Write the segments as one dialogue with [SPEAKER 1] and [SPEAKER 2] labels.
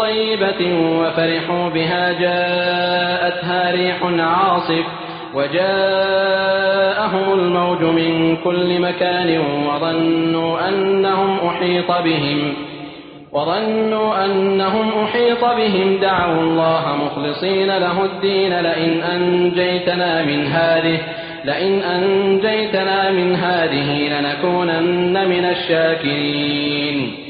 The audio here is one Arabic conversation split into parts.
[SPEAKER 1] طيبة وفرحوا بها جاءتها ريح عاصف وجاءهم الموج من كل مكان وظنوا أنهم أحيط بهم وظنوا أنهم أحيط بهم. دعوا الله مخلصين له الدين لئن أنجيتنا من هذه لئن أنجيتنا من هذه لنكونن من الشاكرين.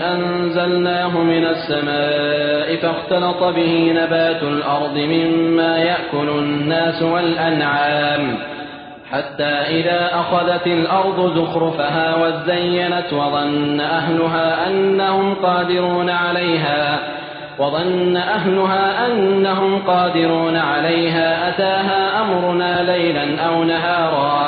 [SPEAKER 1] أنزلناه من السماء فاختلط به نبات الأرض مما يأكل الناس والأنعام. حتى إذا أخذت الأرض زخرفها وزينت وظن أهلها أنهم قادرون عليها وظن أهلها أنهم قادرون عليها أتاها أمرنا ليلا أو نهارا.